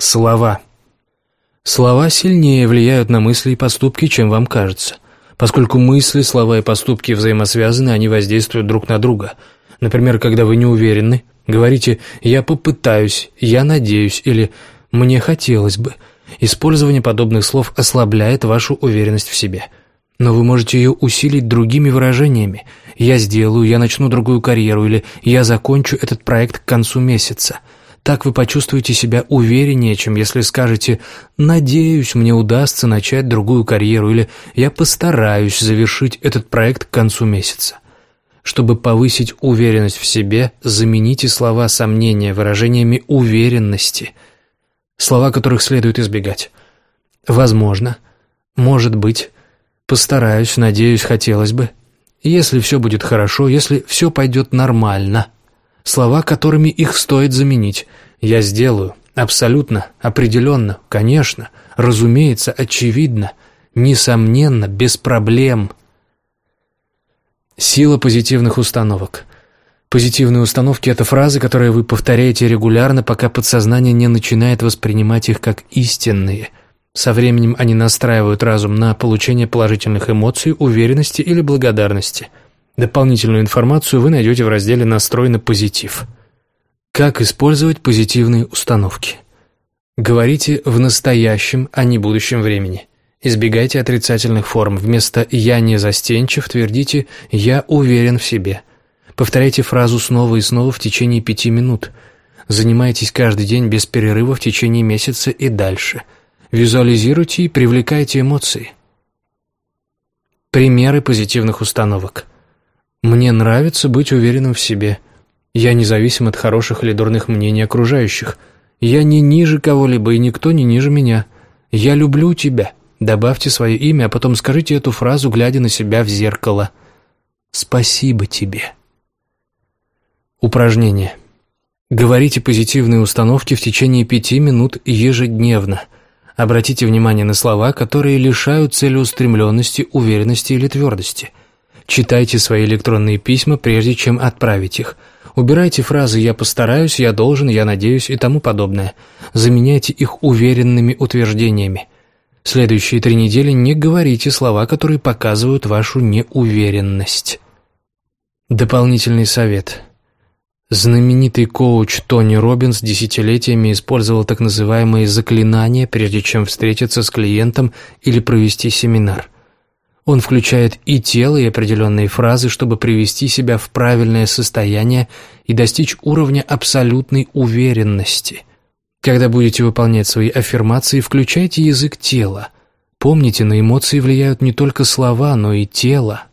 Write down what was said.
Слова. Слова сильнее влияют на мысли и поступки, чем вам кажется. Поскольку мысли, слова и поступки взаимосвязаны, они воздействуют друг на друга. Например, когда вы не уверены, говорите «я попытаюсь», «я надеюсь» или «мне хотелось бы». Использование подобных слов ослабляет вашу уверенность в себе. Но вы можете ее усилить другими выражениями. «Я сделаю», «я начну другую карьеру» или «я закончу этот проект к концу месяца». Так вы почувствуете себя увереннее, чем если скажете «надеюсь, мне удастся начать другую карьеру» или «я постараюсь завершить этот проект к концу месяца». Чтобы повысить уверенность в себе, замените слова сомнения выражениями уверенности, слова которых следует избегать. «Возможно», «может быть», «постараюсь», «надеюсь», «хотелось бы», «если все будет хорошо», «если все пойдет нормально» слова, которыми их стоит заменить. «Я сделаю», «абсолютно», «определенно», «конечно», «разумеется», «очевидно», «несомненно», «без проблем». Сила позитивных установок. Позитивные установки – это фразы, которые вы повторяете регулярно, пока подсознание не начинает воспринимать их как истинные. Со временем они настраивают разум на получение положительных эмоций, уверенности или благодарности – Дополнительную информацию вы найдете в разделе «Настрой на позитив». Как использовать позитивные установки? Говорите в настоящем, а не будущем времени. Избегайте отрицательных форм. Вместо «я не застенчив» твердите «я уверен в себе». Повторяйте фразу снова и снова в течение пяти минут. Занимайтесь каждый день без перерыва в течение месяца и дальше. Визуализируйте и привлекайте эмоции. Примеры позитивных установок. Мне нравится быть уверенным в себе. Я независим от хороших или дурных мнений окружающих. Я не ниже кого-либо, и никто не ниже меня. Я люблю тебя. Добавьте свое имя, а потом скажите эту фразу, глядя на себя в зеркало. Спасибо тебе. Упражнение. Говорите позитивные установки в течение пяти минут ежедневно. Обратите внимание на слова, которые лишают целеустремленности, уверенности или твердости – Читайте свои электронные письма, прежде чем отправить их. Убирайте фразы «я постараюсь», «я должен», «я надеюсь» и тому подобное. Заменяйте их уверенными утверждениями. Следующие три недели не говорите слова, которые показывают вашу неуверенность. Дополнительный совет. Знаменитый коуч Тони Робинс десятилетиями использовал так называемые заклинания, прежде чем встретиться с клиентом или провести семинар – он включает и тело, и определенные фразы, чтобы привести себя в правильное состояние и достичь уровня абсолютной уверенности. Когда будете выполнять свои аффирмации, включайте язык тела. Помните, на эмоции влияют не только слова, но и тело.